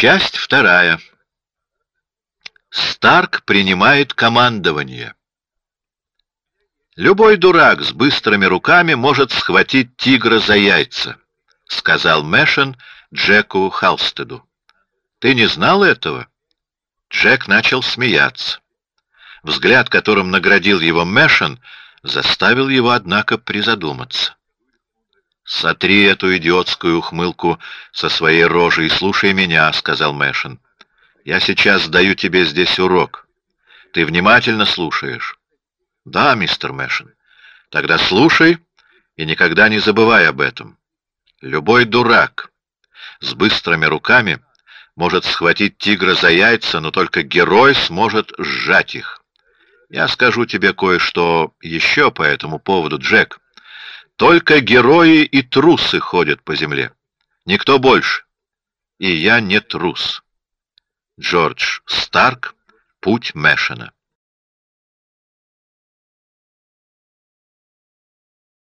Часть вторая. Старк принимает командование. Любой дурак с быстрыми руками может схватить тигра за яйца, сказал Мэшен Джеку Халстеду. Ты не знал этого? Джек начал смеяться. Взгляд, которым наградил его Мэшен, заставил его, однако, призадуматься. Сотри эту идиотскую ухмылку со своей рожи и слушай меня, сказал Мэшен. Я сейчас даю тебе здесь урок. Ты внимательно слушаешь. Да, мистер Мэшен. Тогда слушай и никогда не забывай об этом. Любой дурак с быстрыми руками может схватить тигра за яйца, но только герой сможет сжать их. Я скажу тебе кое-что еще по этому поводу, Джек. Только герои и трусы ходят по земле. Никто больше. И я не трус. Джордж Старк. Путь Мэшена.